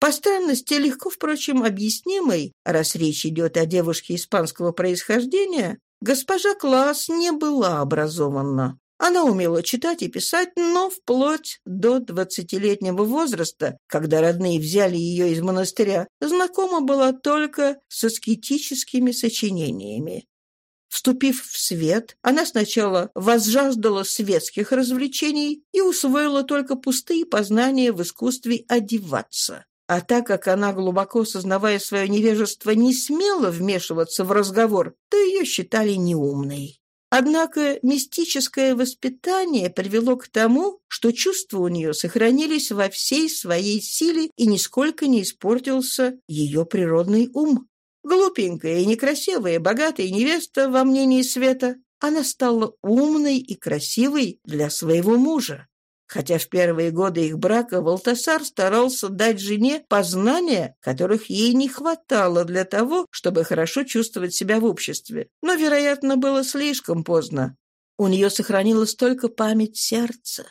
По странности легко, впрочем, объяснимой, раз речь идет о девушке испанского происхождения, госпожа Класс не была образована. Она умела читать и писать, но вплоть до двадцатилетнего возраста, когда родные взяли ее из монастыря, знакома была только с аскетическими сочинениями. Вступив в свет, она сначала возжаждала светских развлечений и усвоила только пустые познания в искусстве одеваться. А так как она глубоко сознавая свое невежество, не смела вмешиваться в разговор, то ее считали неумной. Однако мистическое воспитание привело к тому, что чувства у нее сохранились во всей своей силе и нисколько не испортился ее природный ум. Глупенькая и некрасивая, богатая невеста во мнении Света, она стала умной и красивой для своего мужа хотя в первые годы их брака Валтасар старался дать жене познания, которых ей не хватало для того, чтобы хорошо чувствовать себя в обществе. Но, вероятно, было слишком поздно. У нее сохранилась только память сердца.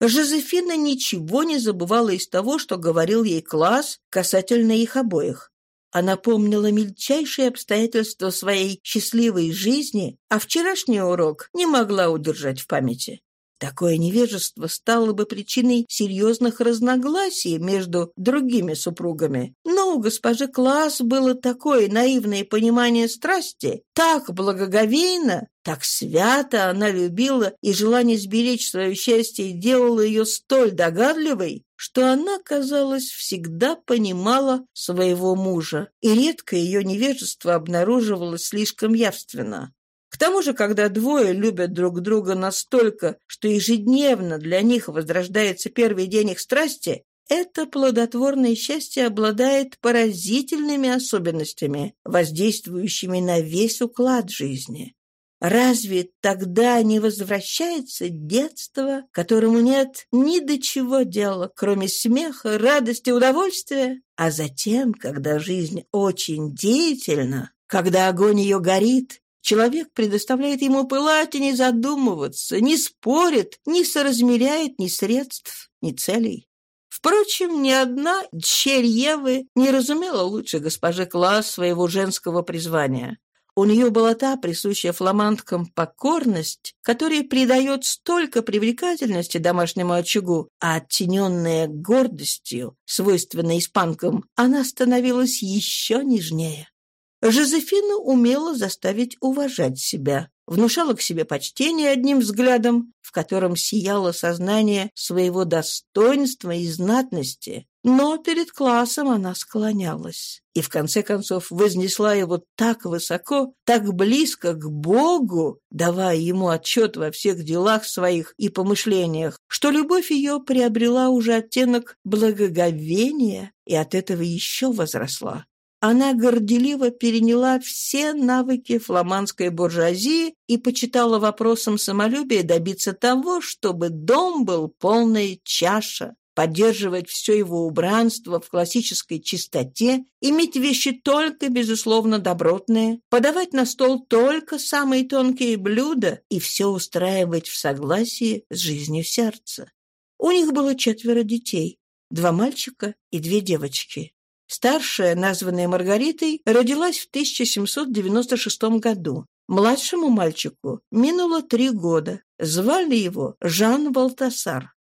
Жозефина ничего не забывала из того, что говорил ей класс касательно их обоих. Она помнила мельчайшие обстоятельства своей счастливой жизни, а вчерашний урок не могла удержать в памяти. Такое невежество стало бы причиной серьезных разногласий между другими супругами. Но у госпожи Класс было такое наивное понимание страсти, так благоговейно, так свято она любила, и желание сберечь свое счастье делало ее столь догадливой, что она, казалось, всегда понимала своего мужа, и редко ее невежество обнаруживалось слишком явственно тому же, когда двое любят друг друга настолько, что ежедневно для них возрождается первый день их страсти, это плодотворное счастье обладает поразительными особенностями, воздействующими на весь уклад жизни. Разве тогда не возвращается детство, которому нет ни до чего дела, кроме смеха, радости, удовольствия? А затем, когда жизнь очень деятельна, когда огонь ее горит, Человек предоставляет ему пылать и не задумываться, не спорит, не соразмеряет ни средств, ни целей. Впрочем, ни одна дщерь Евы не разумела лучше госпожи Класс своего женского призвания. У нее была та присущая фламандкам покорность, которая придает столько привлекательности домашнему очагу, а оттененная гордостью, свойственной испанкам, она становилась еще нежнее. Жозефина умела заставить уважать себя, внушала к себе почтение одним взглядом, в котором сияло сознание своего достоинства и знатности. Но перед классом она склонялась и, в конце концов, вознесла его так высоко, так близко к Богу, давая ему отчет во всех делах своих и помышлениях, что любовь ее приобрела уже оттенок благоговения и от этого еще возросла. Она горделиво переняла все навыки фламандской буржуазии и почитала вопросом самолюбия добиться того, чтобы дом был полной чаша, поддерживать все его убранство в классической чистоте, иметь вещи только, безусловно, добротные, подавать на стол только самые тонкие блюда и все устраивать в согласии с жизнью сердца. У них было четверо детей, два мальчика и две девочки. Старшая, названная Маргаритой, родилась в 1796 году. Младшему мальчику минуло три года. Звали его Жан Балтасар.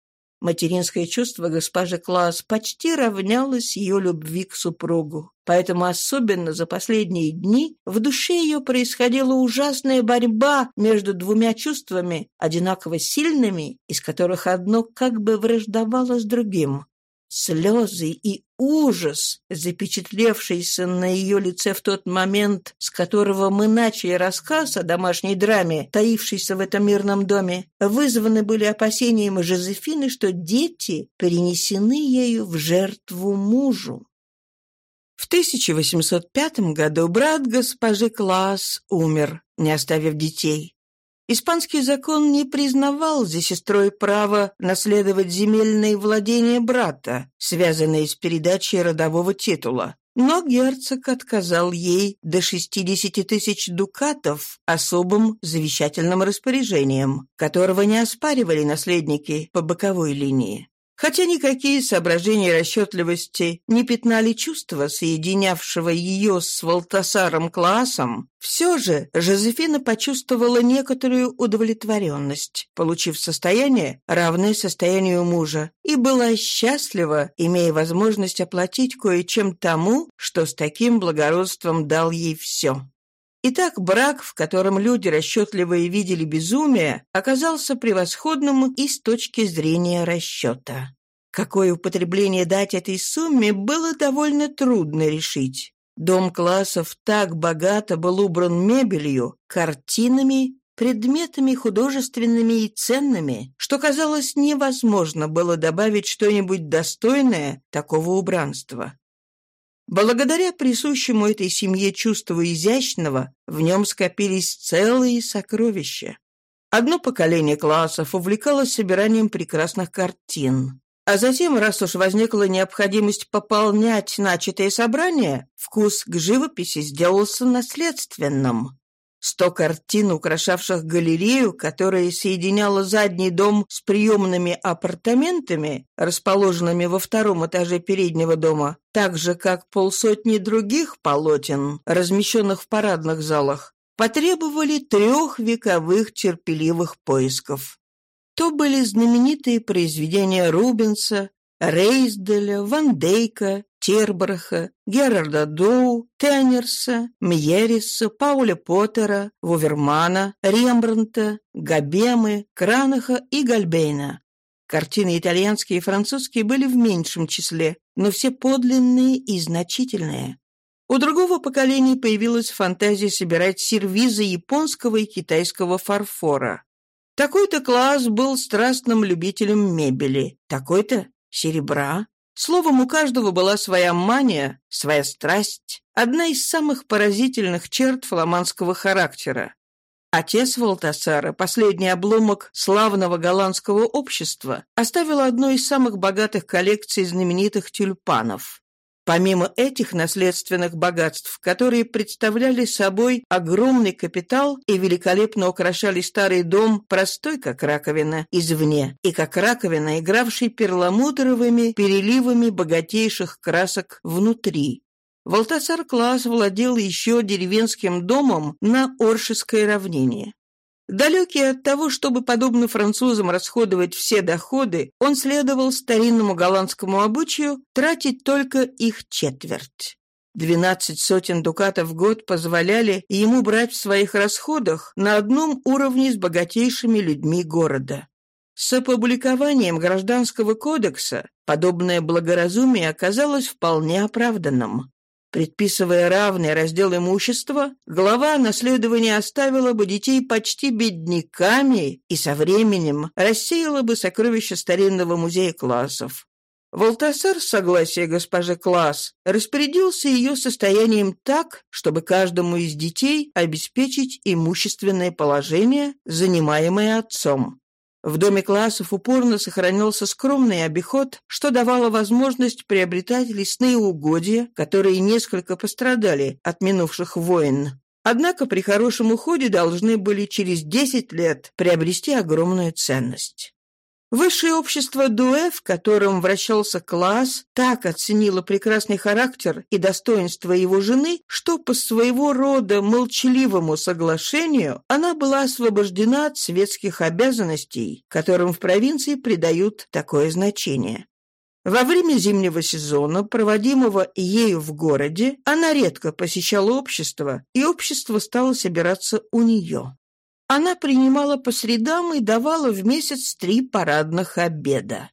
Материнское чувство госпожи Класс почти равнялось ее любви к супругу. Поэтому особенно за последние дни в душе ее происходила ужасная борьба между двумя чувствами, одинаково сильными, из которых одно как бы враждовало с другим слезы и ужас, запечатлевшийся на ее лице в тот момент, с которого мы начали рассказ о домашней драме, таившейся в этом мирном доме, вызваны были опасением Жозефины, что дети перенесены ею в жертву мужу. В 1805 году брат госпожи Класс умер, не оставив детей. Испанский закон не признавал за сестрой право наследовать земельные владения брата, связанные с передачей родового титула. Но герцог отказал ей до 60 тысяч дукатов особым завещательным распоряжением, которого не оспаривали наследники по боковой линии хотя никакие соображения расчетливости не пятнали чувства, соединявшего ее с Валтасаром Классом, все же Жозефина почувствовала некоторую удовлетворенность, получив состояние, равное состоянию мужа, и была счастлива, имея возможность оплатить кое-чем тому, что с таким благородством дал ей все. Итак, брак, в котором люди расчетливо и видели безумие, оказался превосходным и с точки зрения расчета. Какое употребление дать этой сумме было довольно трудно решить. Дом классов так богато был убран мебелью, картинами, предметами художественными и ценными, что, казалось, невозможно было добавить что-нибудь достойное такого убранства. Благодаря присущему этой семье чувству изящного, в нем скопились целые сокровища. Одно поколение классов увлекалось собиранием прекрасных картин. А затем, раз уж возникла необходимость пополнять начатое собрание, вкус к живописи сделался наследственным сто картин, украшавших галерею, которая соединяла задний дом с приемными апартаментами, расположенными во втором этаже переднего дома, так же, как полсотни других полотен, размещенных в парадных залах, потребовали трех вековых терпеливых поисков. То были знаменитые произведения Рубенса, Рейсделя, Ван Дейка, Штирбраха, Герарда Ду, Теннерса, Мьериса, Пауля Поттера, Вувермана, Рембранта, Габемы, Кранаха и Гальбейна. Картины итальянские и французские были в меньшем числе, но все подлинные и значительные. У другого поколения появилась фантазия собирать сервизы японского и китайского фарфора. Такой-то класс был страстным любителем мебели, такой-то – серебра, Словом, у каждого была своя мания, своя страсть, одна из самых поразительных черт фламандского характера. Отец Валтасара, последний обломок славного голландского общества, оставил одну из самых богатых коллекций знаменитых тюльпанов – Помимо этих наследственных богатств, которые представляли собой огромный капитал и великолепно украшали старый дом, простой как раковина, извне, и как раковина, игравший перламутровыми переливами богатейших красок внутри. Валтасар Класс владел еще деревенским домом на Оршеское равнение. Далекий от того, чтобы, подобно французам, расходовать все доходы, он следовал старинному голландскому обычаю тратить только их четверть. Двенадцать сотен дукатов в год позволяли ему брать в своих расходах на одном уровне с богатейшими людьми города. С опубликованием Гражданского кодекса подобное благоразумие оказалось вполне оправданным предписывая равные разделы имущества, глава наследования оставила бы детей почти бедняками и со временем рассеяла бы сокровища старинного музея классов. Волтасар, с согласия госпожи Класс, распорядился ее состоянием так, чтобы каждому из детей обеспечить имущественное положение, занимаемое отцом. В доме классов упорно сохранился скромный обиход, что давало возможность приобретать лесные угодья, которые несколько пострадали от минувших войн. Однако при хорошем уходе должны были через 10 лет приобрести огромную ценность. Высшее общество дуэ, в котором вращался класс, так оценило прекрасный характер и достоинство его жены, что по своего рода молчаливому соглашению она была освобождена от светских обязанностей, которым в провинции придают такое значение. Во время зимнего сезона, проводимого ею в городе, она редко посещала общество, и общество стало собираться у нее. Она принимала по средам и давала в месяц три парадных обеда.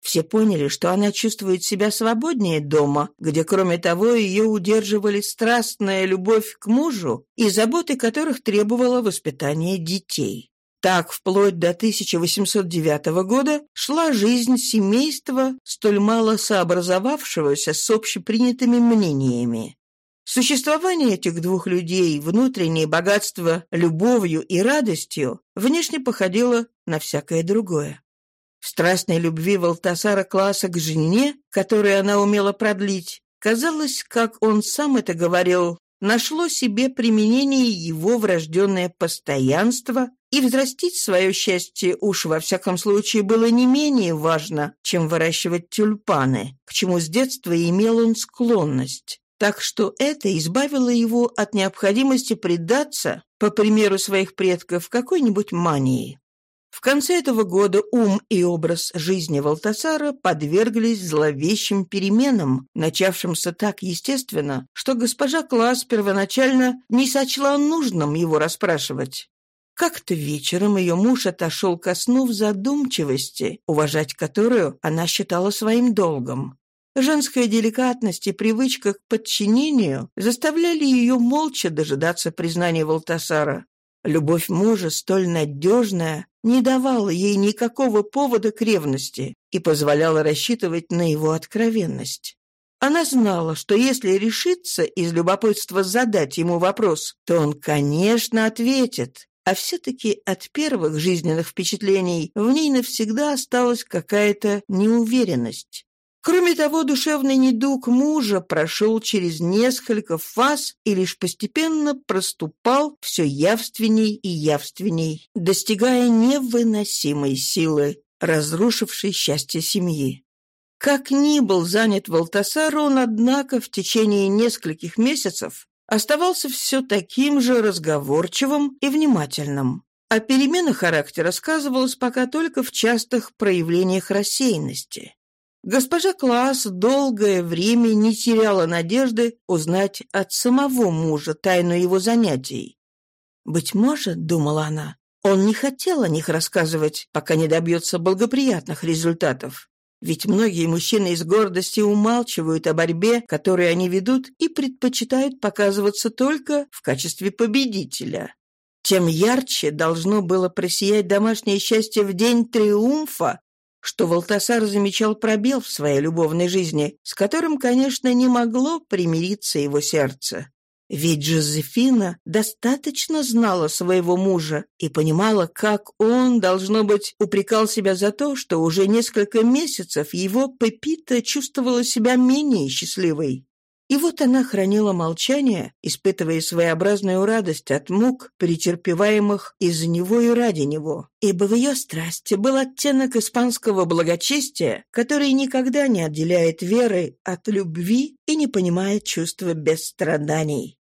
Все поняли, что она чувствует себя свободнее дома, где, кроме того, ее удерживали страстная любовь к мужу и заботы которых требовало воспитание детей. Так, вплоть до 1809 года шла жизнь семейства, столь мало сообразовавшегося с общепринятыми мнениями. Существование этих двух людей, внутреннее богатство любовью и радостью, внешне походило на всякое другое. В страстной любви Валтасара Класса к жене, которую она умела продлить, казалось, как он сам это говорил, нашло себе применение его врожденное постоянство, и взрастить свое счастье уж во всяком случае было не менее важно, чем выращивать тюльпаны, к чему с детства имел он склонность так что это избавило его от необходимости предаться, по примеру своих предков, какой-нибудь мании. В конце этого года ум и образ жизни Валтасара подверглись зловещим переменам, начавшимся так естественно, что госпожа Класс первоначально не сочла нужным его расспрашивать. Как-то вечером ее муж отошел ко сну в задумчивости, уважать которую она считала своим долгом. Женская деликатность и привычка к подчинению заставляли ее молча дожидаться признания Валтасара. Любовь мужа, столь надежная, не давала ей никакого повода к ревности и позволяла рассчитывать на его откровенность. Она знала, что если решится из любопытства задать ему вопрос, то он, конечно, ответит. А все-таки от первых жизненных впечатлений в ней навсегда осталась какая-то неуверенность. Кроме того, душевный недуг мужа прошел через несколько фаз и лишь постепенно проступал все явственней и явственней, достигая невыносимой силы, разрушившей счастье семьи. Как ни был занят Валтасар, он, однако, в течение нескольких месяцев оставался все таким же разговорчивым и внимательным. а перемена характера сказывалось пока только в частых проявлениях рассеянности. Госпожа Класс долгое время не теряла надежды узнать от самого мужа тайну его занятий. «Быть может, — думала она, — он не хотел о них рассказывать, пока не добьется благоприятных результатов. Ведь многие мужчины из гордости умалчивают о борьбе, которую они ведут, и предпочитают показываться только в качестве победителя». Тем ярче должно было просиять домашнее счастье в день триумфа, что Волтасар замечал пробел в своей любовной жизни, с которым, конечно, не могло примириться его сердце. Ведь Жозефина достаточно знала своего мужа и понимала, как он, должно быть, упрекал себя за то, что уже несколько месяцев его Пепита чувствовала себя менее счастливой. И вот она хранила молчание, испытывая своеобразную радость от мук, перетерпеваемых из-за него и ради него. Ибо в ее страсти был оттенок испанского благочестия, который никогда не отделяет веры от любви и не понимает чувства без страданий.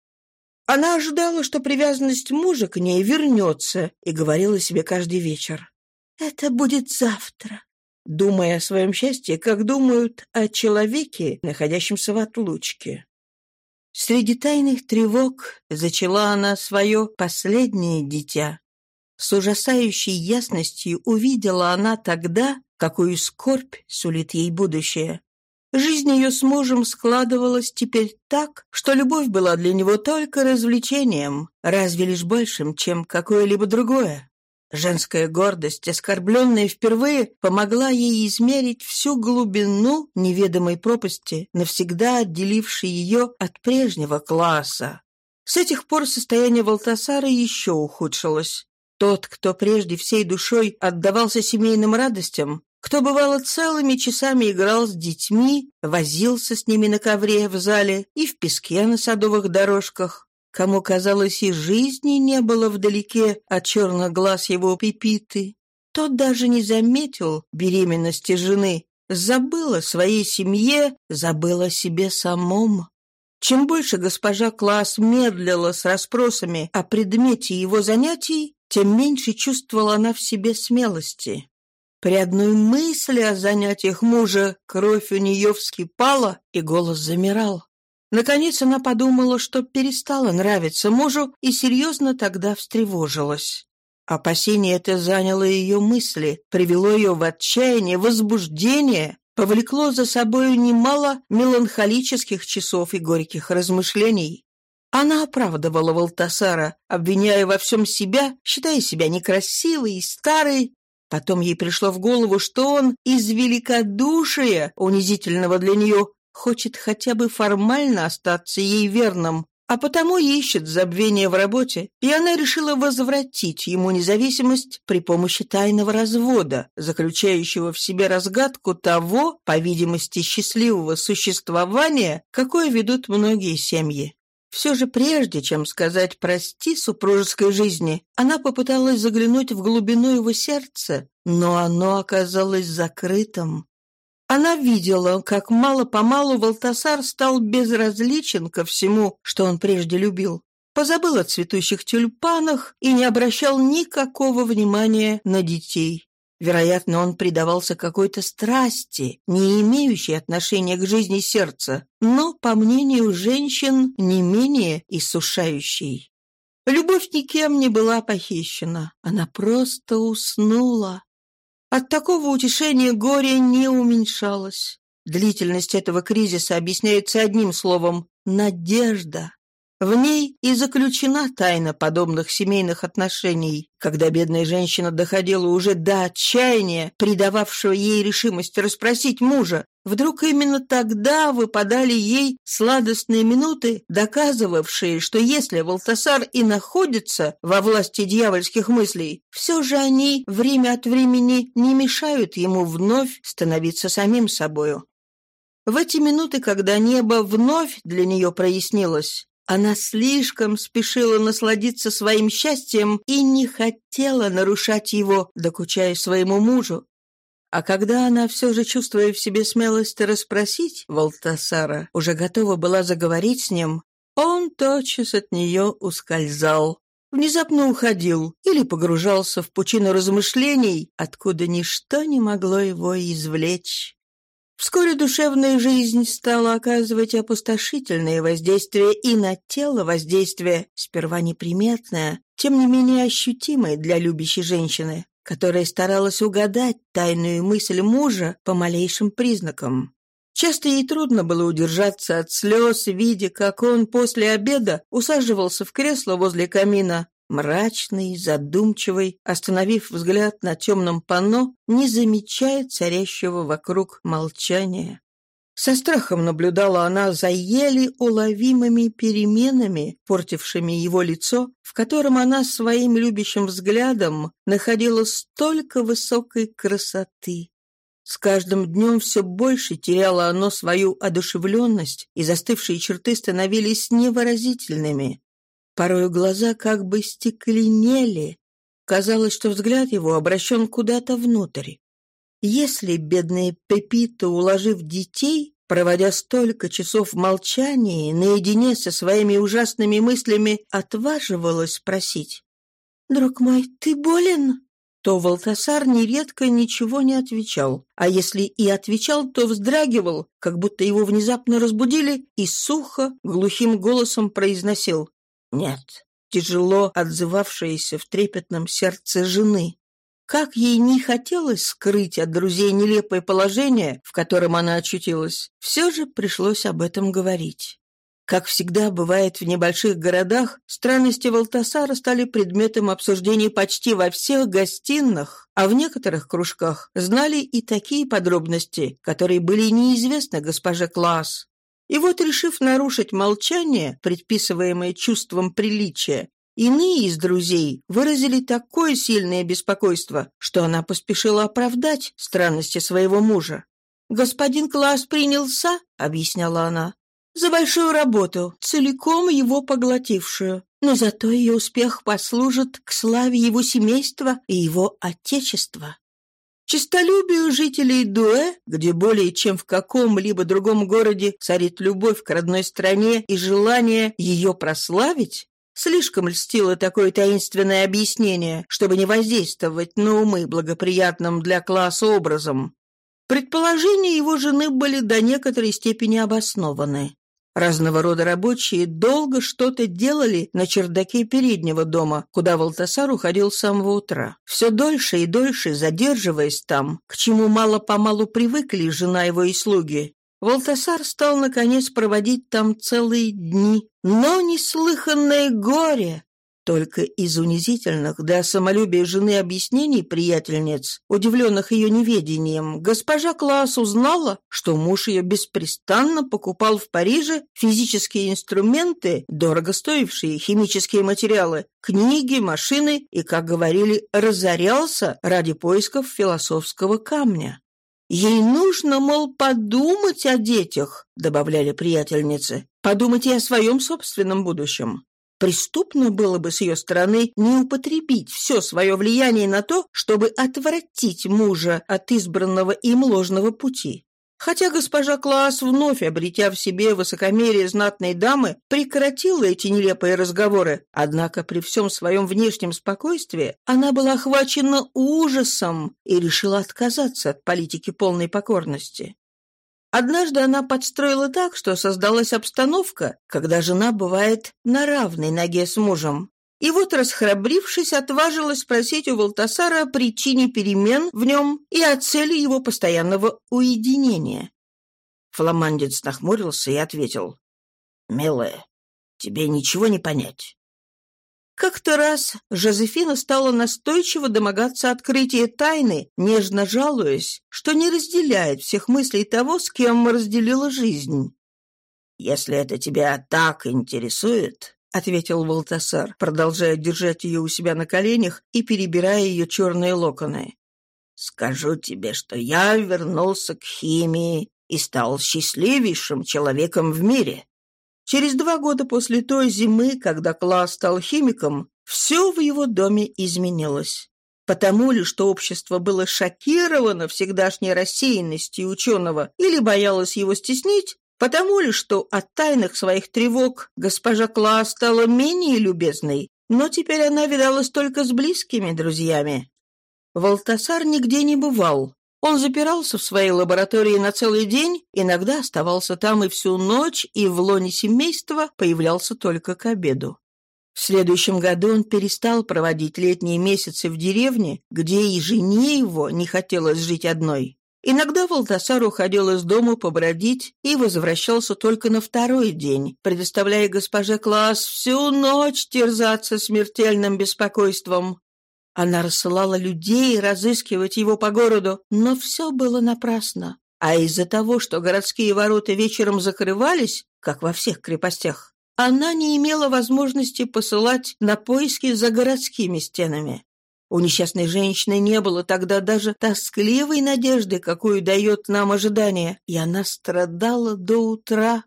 Она ожидала, что привязанность мужа к ней вернется, и говорила себе каждый вечер. «Это будет завтра думая о своем счастье, как думают о человеке, находящемся в отлучке. Среди тайных тревог зачала она свое последнее дитя. С ужасающей ясностью увидела она тогда, какую скорбь сулит ей будущее. Жизнь ее с мужем складывалась теперь так, что любовь была для него только развлечением, разве лишь большим, чем какое-либо другое. Женская гордость, оскорбленная впервые, помогла ей измерить всю глубину неведомой пропасти, навсегда отделившей ее от прежнего класса. С этих пор состояние Валтасара еще ухудшилось. Тот, кто прежде всей душой отдавался семейным радостям, кто бывало целыми часами играл с детьми, возился с ними на ковре в зале и в песке на садовых дорожках, Кому казалось, и жизни не было вдалеке а от черноглаз его пипиты. Тот даже не заметил беременности жены, забыл о своей семье, забыл о себе самом. Чем больше госпожа Класс медлила с расспросами о предмете его занятий, тем меньше чувствовала она в себе смелости. При одной мысли о занятиях мужа кровь у нее вскипала, и голос замирал. Наконец она подумала, что перестала нравиться мужу и серьезно тогда встревожилась. Опасение это заняло ее мысли, привело ее в отчаяние, возбуждение, повлекло за собою немало меланхолических часов и горьких размышлений. Она оправдывала Волтасара, обвиняя во всем себя, считая себя некрасивой и старой. Потом ей пришло в голову, что он из великодушия, унизительного для нее, хочет хотя бы формально остаться ей верным, а потому ищет забвение в работе, и она решила возвратить ему независимость при помощи тайного развода, заключающего в себе разгадку того, по видимости, счастливого существования, какое ведут многие семьи. Все же прежде, чем сказать «прости» супружеской жизни, она попыталась заглянуть в глубину его сердца, но оно оказалось закрытым, она видела, как мало-помалу Валтасар стал безразличен ко всему, что он прежде любил. Позабыл о цветущих тюльпанах и не обращал никакого внимания на детей. Вероятно, он предавался какой-то страсти, не имеющей отношения к жизни сердца, но, по мнению женщин, не менее иссушающей. Любовь никем не была похищена, она просто уснула. От такого утешения горе не уменьшалось. Длительность этого кризиса объясняется одним словом – надежда. В ней и заключена тайна подобных семейных отношений. Когда бедная женщина доходила уже до отчаяния, придававшего ей решимость расспросить мужа, вдруг именно тогда выпадали ей сладостные минуты, доказывавшие, что если Валтасар и находится во власти дьявольских мыслей, все же они время от времени не мешают ему вновь становиться самим собою. В эти минуты, когда небо вновь для нее прояснилось, она слишком спешила насладиться своим счастьем и не хотела нарушать его, докучая своему мужу. А когда она, все же чувствуя в себе смелость расспросить Волтасара, уже готова была заговорить с ним, он тотчас от нее ускользал. Внезапно уходил или погружался в пучину размышлений, откуда ничто не могло его извлечь. Вскоре душевная жизнь стала оказывать опустошительное воздействие и на тело воздействие, сперва неприметное, тем не менее ощутимое для любящей женщины, которая старалась угадать тайную мысль мужа по малейшим признакам. Часто ей трудно было удержаться от слез, видя, как он после обеда усаживался в кресло возле камина, мрачный, задумчивый, остановив взгляд на темном панно, не замечает царящего вокруг молчания. Со страхом наблюдала она за еле уловимыми переменами, портившими его лицо, в котором она своим любящим взглядом находила столько высокой красоты. С каждым днем все больше теряло оно свою одушевленность, и застывшие черты становились невыразительными, Порою глаза как бы стекленели. Казалось, что взгляд его обращен куда-то внутрь. Если бедная Пепита, уложив детей, проводя столько часов молчания, наедине со своими ужасными мыслями, отваживалась спросить. «Друг мой, ты болен?» То Валтасар нередко ничего не отвечал, а если и отвечал, то вздрагивал, как будто его внезапно разбудили, и сухо, глухим голосом произносил нет, тяжело отзывавшаяся в трепетном сердце жены. Как ей не хотелось скрыть от друзей нелепое положение, в котором она очутилась, все же пришлось об этом говорить. Как всегда бывает в небольших городах, странности Валтасара стали предметом обсуждений почти во всех гостиных, а в некоторых кружках знали и такие подробности, которые были неизвестны госпоже Класс. И вот, решив нарушить молчание, предписываемое чувством приличия, иные из друзей выразили такое сильное беспокойство, что она поспешила оправдать странности своего мужа. «Господин Класс принялся», — объясняла она, — «за большую работу, целиком его поглотившую, но зато ее успех послужит к славе его семейства и его отечества. Чистолюбие жителей Дуэ, где более чем в каком-либо другом городе царит любовь к родной стране и желание ее прославить, Слишком льстило такое таинственное объяснение, чтобы не воздействовать на умы благоприятным для класса образом. Предположения его жены были до некоторой степени обоснованы. Разного рода рабочие долго что-то делали на чердаке переднего дома, куда Валтасар уходил с самого утра. Все дольше и дольше задерживаясь там, к чему мало-помалу привыкли жена его и слуги, Волтасар стал, наконец, проводить там целые дни. Но неслыханное горе! Только из унизительных до самолюбия жены объяснений приятельниц, удивленных ее неведением, госпожа Класс узнала, что муж ее беспрестанно покупал в Париже физические инструменты, дорого стоившие химические материалы, книги, машины и, как говорили, разорялся ради поисков философского камня. «Ей нужно, мол, подумать о детях», — добавляли приятельницы, «подумать и о своем собственном будущем. Преступно было бы с ее стороны не употребить все свое влияние на то, чтобы отвратить мужа от избранного им ложного пути. Хотя госпожа Класс, вновь обретя в себе высокомерие знатной дамы, прекратила эти нелепые разговоры, однако при всем своем внешнем спокойствии она была охвачена ужасом и решила отказаться от политики полной покорности. Однажды она подстроила так, что создалась обстановка, когда жена бывает на равной ноге с мужем. И вот, расхрабрившись, отважилась спросить у Валтасара о причине перемен в нем и о цели его постоянного уединения. Фламандец нахмурился и ответил. «Милая, тебе ничего не понять. Как-то раз Жозефина стала настойчиво домогаться открытия тайны, нежно жалуясь, что не разделяет всех мыслей того, с кем разделила жизнь. «Если это тебя так интересует», — ответил Волтасар, продолжая держать ее у себя на коленях и перебирая ее черные локоны. «Скажу тебе, что я вернулся к химии и стал счастливейшим человеком в мире. Через два года после той зимы, когда класс стал химиком, все в его доме изменилось. Потому ли, что общество было шокировано всегдашней рассеянностью ученого или боялось его стеснить, потому ли, что от тайных своих тревог госпожа Класс стала менее любезной, но теперь она видалась только с близкими друзьями. Волтасар нигде не бывал, он запирался в своей лаборатории на целый день, иногда оставался там и всю ночь, и в лоне семейства появлялся только к обеду. В следующем году он перестал проводить летние месяцы в деревне, где и жене его не хотелось жить одной. Иногда Валтасар уходил из дома побродить и возвращался только на второй день, предоставляя госпоже Класс всю ночь терзаться смертельным беспокойством. Она рассылала людей, разыскивать его по городу, но все было напрасно. А из-за того, что городские ворота вечером закрывались, как во всех крепостях, она не имела возможности посылать на поиски за городскими стенами. У несчастной женщины не было тогда даже тоскливой надежды, какую дает нам ожидание, и она страдала до утра,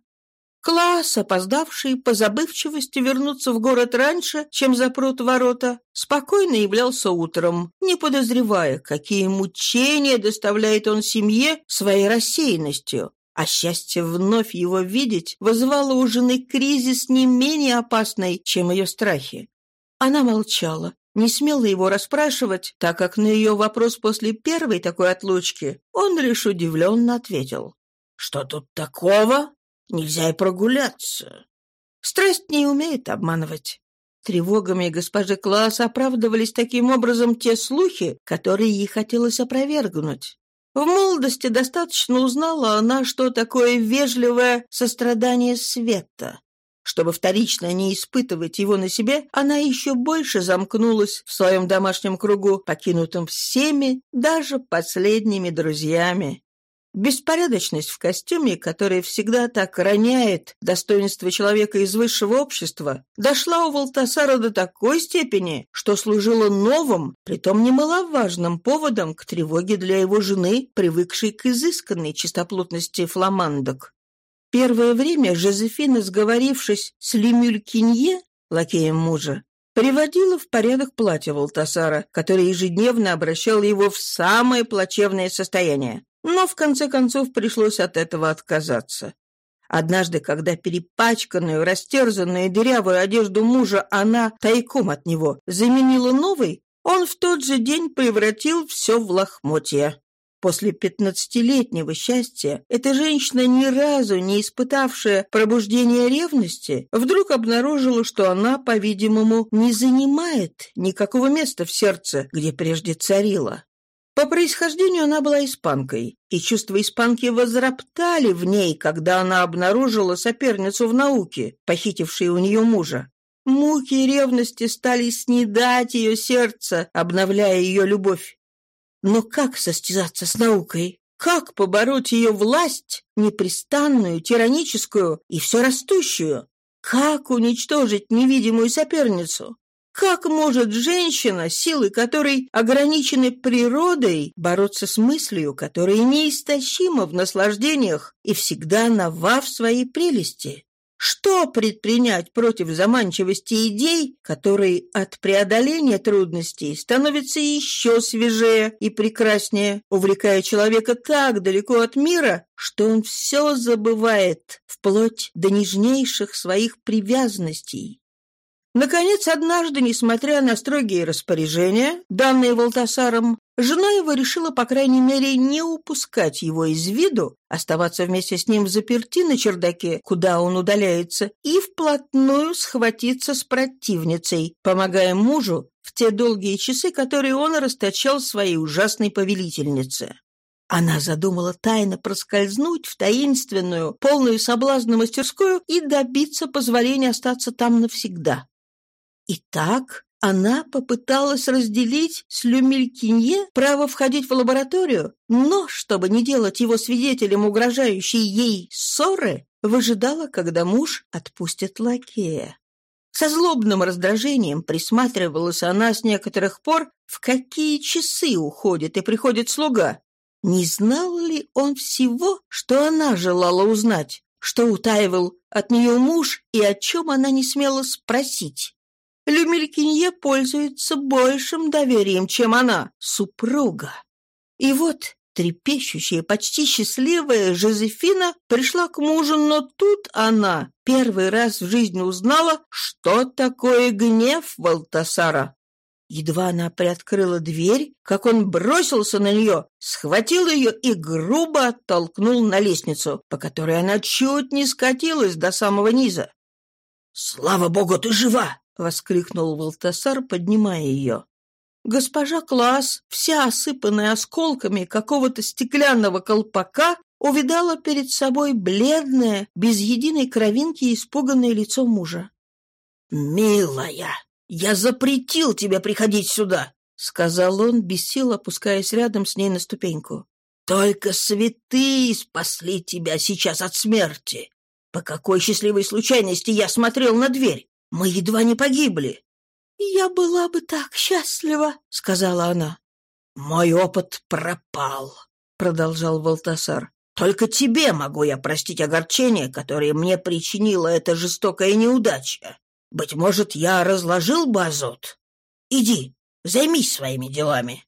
Класс, опоздавший по забывчивости вернуться в город раньше, чем запрут ворота, спокойно являлся утром, не подозревая, какие мучения доставляет он семье своей рассеянностью. А счастье вновь его видеть вызывало у жены кризис не менее опасный, чем ее страхи. Она молчала, не смела его расспрашивать, так как на ее вопрос после первой такой отлучки он лишь удивленно ответил. «Что тут такого?» Нельзя и прогуляться. Страсть не умеет обманывать. Тревогами госпожи Класс оправдывались таким образом те слухи, которые ей хотелось опровергнуть. В молодости достаточно узнала она, что такое вежливое сострадание света. Чтобы вторично не испытывать его на себе, она еще больше замкнулась в своем домашнем кругу, покинутом всеми, даже последними друзьями. Беспорядочность в костюме, которая всегда так роняет достоинство человека из высшего общества, дошла у Волтасара до такой степени, что служила новым, притом немаловажным поводом к тревоге для его жены, привыкшей к изысканной чистоплотности фламандок. Первое время Жозефина, сговорившись с Лемюлькинье, лакеем мужа, приводила в порядок платье Волтасара, который ежедневно обращал его в самое плачевное состояние. Но в конце концов пришлось от этого отказаться. Однажды, когда перепачканную, растерзанную и дырявую одежду мужа она тайком от него заменила новой, он в тот же день превратил все в лохмотья. После пятнадцатилетнего счастья эта женщина, ни разу не испытавшая пробуждения ревности, вдруг обнаружила, что она, по-видимому, не занимает никакого места в сердце, где прежде царила. По происхождению она была испанкой, и чувства испанки возроптали в ней, когда она обнаружила соперницу в науке, похитившей у нее мужа. Муки и ревности стали снедать ее сердце, обновляя ее любовь. Но как состязаться с наукой? Как побороть ее власть, непрестанную, тираническую и все растущую? Как уничтожить невидимую соперницу? Как может женщина, силы которой ограничены природой, бороться с мыслью, которая неистощима в наслаждениях и всегда нова в своей прелести? Что предпринять против заманчивости идей, которые от преодоления трудностей становятся еще свежее и прекраснее, увлекая человека так далеко от мира, что он все забывает, вплоть до нежнейших своих привязанностей? Наконец, однажды, несмотря на строгие распоряжения, данные Волтасаром, жена его решила, по крайней мере, не упускать его из виду, оставаться вместе с ним в заперти на чердаке, куда он удаляется, и вплотную схватиться с противницей, помогая мужу в те долгие часы, которые он расточал своей ужасной повелительнице. Она задумала тайно проскользнуть в таинственную, полную соблазна мастерскую и добиться позволения остаться там навсегда. Итак, она попыталась разделить с Люмелькинье право входить в лабораторию, но, чтобы не делать его свидетелем угрожающей ей ссоры, выжидала, когда муж отпустит лакея. Со злобным раздражением присматривалась она с некоторых пор, в какие часы уходит и приходит слуга. Не знал ли он всего, что она желала узнать, что утаивал от нее муж и о чем она не смела спросить? Люмелькинье пользуется большим доверием, чем она, супруга. И вот трепещущая, почти счастливая Жозефина пришла к мужу, но тут она первый раз в жизни узнала, что такое гнев Валтасара. Едва она приоткрыла дверь, как он бросился на нее, схватил ее и грубо оттолкнул на лестницу, по которой она чуть не скатилась до самого низа. «Слава богу, ты жива!» — воскликнул Волтасар, поднимая ее. Госпожа Класс, вся осыпанная осколками какого-то стеклянного колпака, увидала перед собой бледное, без единой кровинки испуганное лицо мужа. «Милая, я запретил тебе приходить сюда!» — сказал он, без сил опускаясь рядом с ней на ступеньку. «Только святые спасли тебя сейчас от смерти! По какой счастливой случайности я смотрел на дверь! Мы едва не погибли. Я была бы так счастлива, сказала она. Мой опыт пропал, продолжал Волтасар. Только тебе могу я простить огорчение, которое мне причинила эта жестокая неудача. Быть может, я разложил бы азот. Иди, займись своими делами.